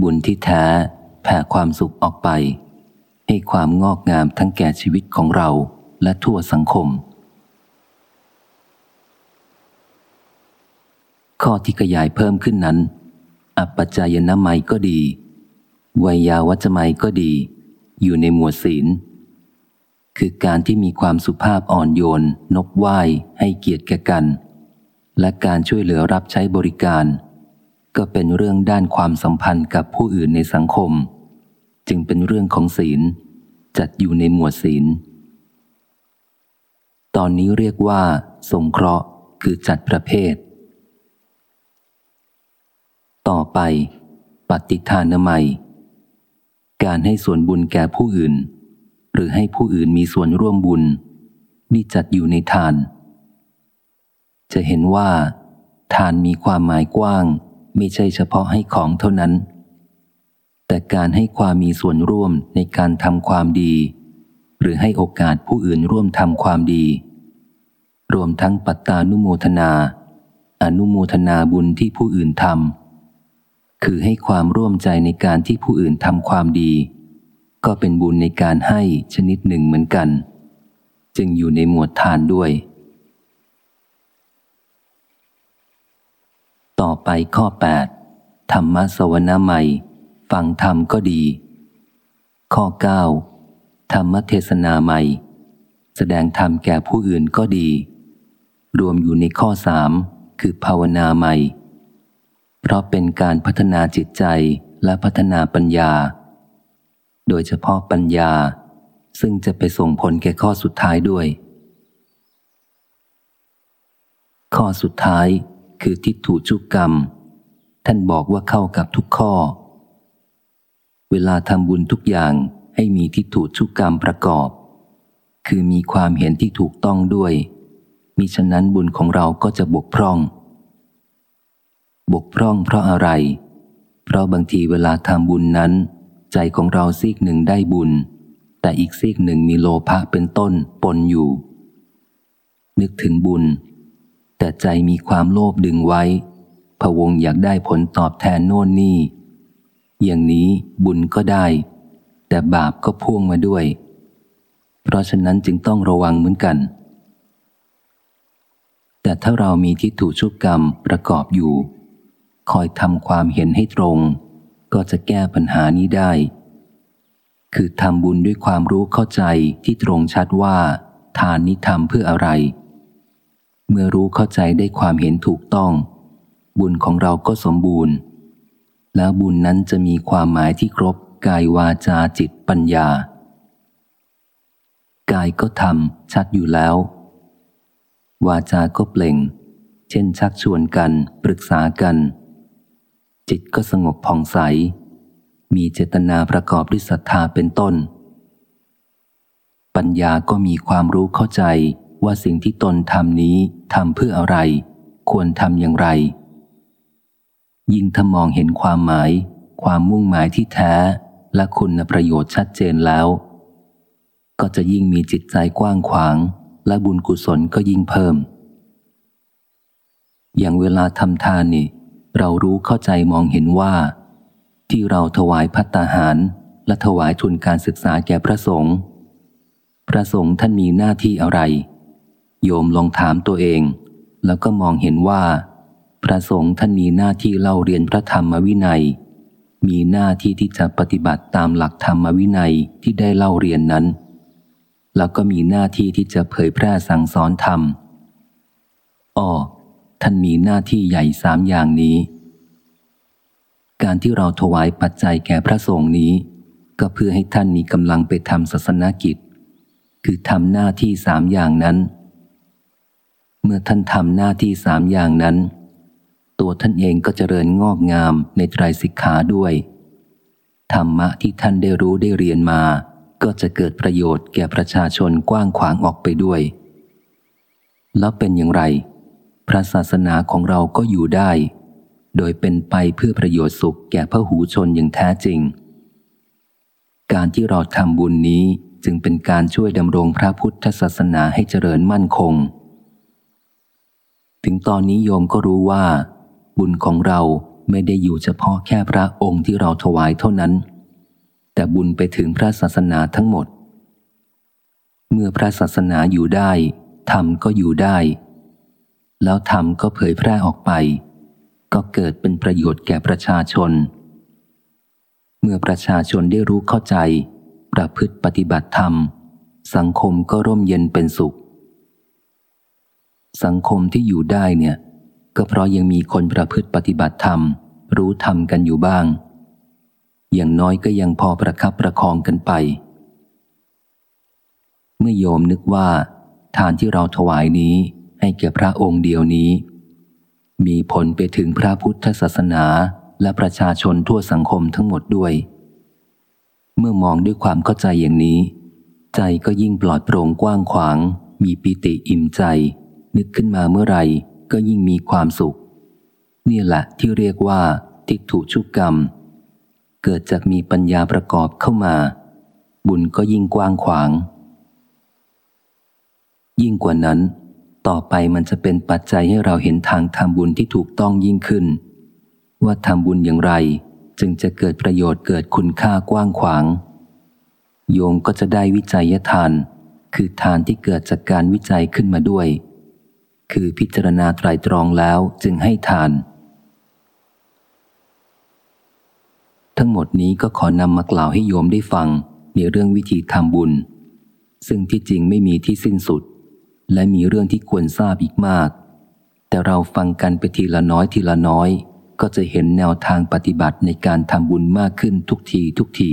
บุญที่แท้แผ่ความสุขออกไป ให้ความงอกงามทั้งแก่ชีวิตของเราและทั่วสังคม ข้อที่ขยายเพิ่มขึ้นนั้น อัปปจายนามัยก็ดีวัยาวัจมัยก็ดี อยู่ในหมวดศีล คือการที่มีความสุภาพอ่อนโยน นบไหว้ให้เกียรติแก่กัน และการช่วยเหลือรับใช้บริการ ก็เป็นเรื่องด้านความสัมพันธ์กับผู้อื่นในสังคม จึงเป็นเรื่องของศีล จัดอยู่ในหมวดศีล ตอนนี้เรียกว่า สงเคราะห์คือจัดประเภท ต่อไป ปฏิทานใหม่การให้ส่วนบุญแก่ผู้อื่น หรือให้ผู้อื่นมีส่วนร่วมบุญ นี่จัดอยู่ในทาน จะเห็นว่า ทานมีความหมายกว้าง ไม่ใช่เฉพาะให้ของเท่านั้น แต่การให้ความมีส่วนร่วมในการทำความดี หรือให้โอกาสผู้อื่นร่วมทำความดี รวมทั้งปัตตานุโมทนา อนุโมทนาบุญที่ผู้อื่นทำคือให้ความร่วมใจในการที่ผู้อื่นทำความดี ก็เป็นบุญในการให้ชนิดหนึ่งเหมือนกัน จึงอยู่ในหมวดทานด้วย ต่อไปข้อ 8 ธรรมสวนาใหม่ ฟังธรรมก็ดี ข้อ 9 ธรรมเทศนาใหม่ แสดงธรรมแก่ผู้อื่นก็ดี รวมอยู่ในข้อสามคือภาวนาใหม่ เพราะเป็นการพัฒนาจิตใจและพัฒนาปัญญา โดยเฉพาะปัญญา ซึ่งจะไปส่งผลแก่ข้อสุดท้ายด้วย ข้อสุดท้าย คือทิฏฐุจุกกรรม ท่านบอกว่าเข้ากับทุกข้อ เวลาทำบุญทุกอย่างให้มีทิฏฐุจุกกรรมประกอบ คือมีความเห็นที่ถูกต้องด้วย มิฉะนั้นบุญของเราก็จะบกพร่อง บกพร่องเพราะอะไร เพราะบางทีเวลาทำบุญนั้น ใจของเราซีกหนึ่งได้บุญ แต่อีกซีกหนึ่งมีโลภะเป็นต้นปนอยู่ นึกถึงบุญ แต่ใจมีความโลภดึงไว้พวงอยากได้ผลตอบแทนโน่นนี่ อย่างนี้บุญก็ได้ แต่บาปก็พ่วงมาด้วย เพราะฉะนั้นจึงต้องระวังเหมือนกัน แต่ถ้าเรามีทิฏฐุชุกกรรมประกอบอยู่ คอยทำความเห็นให้ตรง ก็จะแก้ปัญหานี้ได้ คือทำบุญด้วยความรู้เข้าใจที่ตรงชัดว่า ทานนี้ทำเพื่ออะไร เมื่อรู้เข้าใจได้ความเห็นถูกต้อง บุญของเราก็สมบูรณ์ แล้วบุญนั้นจะมีความหมายที่ครบกายวาจาจิตปัญญา กายก็ทำชัดอยู่แล้ว วาจาก็เปล่ง เช่นชักชวนกัน ปรึกษากัน จิตก็สงบผ่องใส มีเจตนาประกอบด้วยศรัทธาเป็นต้น ปัญญาก็มีความรู้เข้าใจ ว่าสิ่งที่ตนทำนี้ทำเพื่ออะไร ควรทำอย่างไร ยิ่งถ้ามองเห็นความหมาย ความมุ่งหมายที่แท้ และคุณประโยชน์ชัดเจนแล้ว ก็จะยิ่งมีจิตใจกว้างขวาง และบุญกุศลก็ยิ่งเพิ่ม อย่างเวลาทำทานนี่ เรารู้เข้าใจมองเห็นว่า ที่เราถวายพัตตาหาร และถวายทุนการศึกษาแก่พระสงฆ์พระสงฆ์ท่านมีหน้าที่อะไร โยมลองถามตัวเอง แล้วก็มองเห็นว่า พระสงฆ์ท่านมีหน้าที่เล่าเรียนพระธรรมวินัย มีหน้าที่ที่จะปฏิบัติตามหลักธรรมวินัยที่ได้เล่าเรียนนั้น แล้วก็มีหน้าที่ที่จะเผยแพร่สั่งสอนธรรมอ้อท่านมีหน้าที่ใหญ่สามอย่างนี้ การที่เราถวายปัจจัยแก่พระสงฆ์นี้ ก็เพื่อให้ท่านมีกำลังไปทำศาสนากิจ คือทำหน้าที่สามอย่างนั้น เมื่อท่านทำหน้าที่สามอย่างนั้น ตัวท่านเองก็เจริญงอกงามในไตรสิกขาด้วย ธรรมะที่ท่านได้รู้ได้เรียนมา ก็จะเกิดประโยชน์แก่ประชาชนกว้างขวางออกไปด้วย แล้วเป็นอย่างไร พระศาสนาของเราก็อยู่ได้ โดยเป็นไปเพื่อประโยชน์สุขแก่พระหูชนอย่างแท้จริง การที่เราทำบุญนี้จึงเป็นการช่วยดำรงพระพุทธศาสนาให้เจริญมั่นคง ถึงตอนนี้โยมก็รู้ว่า บุญของเราไม่ได้อยู่เฉพาะแค่พระองค์ที่เราถวายเท่านั้น แต่บุญไปถึงพระศาสนาทั้งหมด เมื่อพระศาสนาอยู่ได้ธรรมก็อยู่ได้ แล้วธรรมก็เผยแพร่ออกไป ก็เกิดเป็นประโยชน์แก่ประชาชน เมื่อประชาชนได้รู้เข้าใจ ประพฤติปฏิบัติธรรม สังคมก็ร่มเย็นเป็นสุข สังคมที่อยู่ได้เนี่ย ก็เพราะยังมีคนประพฤติปฏิบัติธรรม รู้ธรรมกันอยู่บ้าง อย่างน้อยก็ยังพอประคับประคองกันไป เมื่อโยมนึกว่าทานที่เราถวายนี้ให้แก่พระองค์เดียวนี้ มีผลไปถึงพระพุทธศาสนาและประชาชนทั่วสังคมทั้งหมดด้วย เมื่อมองด้วยความเข้าใจอย่างนี้ ใจก็ยิ่งปลอดโปร่งกว้างขวาง มีปิติอิ่มใจ นึกขึ้นมาเมื่อไหร่ ก็ยิ่งมีความสุข นี่แหละที่เรียกว่า ทิฏฐุชุกกรรม เกิดจากมีปัญญาประกอบเข้ามา บุญก็ยิ่งกว้างขวาง ยิ่งกว่านั้น ต่อไปมันจะเป็นปัจจัยให้เราเห็นทางทำบุญที่ถูกต้องยิ่งขึ้น ว่าทำบุญอย่างไร จึงจะเกิดประโยชน์เกิดคุณค่ากว้างขวาง โยมก็จะได้วิจัยทานคือทานที่เกิดจากการวิจัยขึ้นมาด้วย คือพิจารณาไตรตรองแล้วจึงให้ทาน ทั้งหมดนี้ก็ขอนำมากล่าวให้โยมได้ฟังในเรื่องวิธีทำบุญ ซึ่งที่จริงไม่มีที่สิ้นสุด และมีเรื่องที่ควรทราบอีกมาก แต่เราฟังกันไปทีละน้อยทีละน้อย ก็จะเห็นแนวทางปฏิบัติในการทำบุญมากขึ้นทุกทีทุกที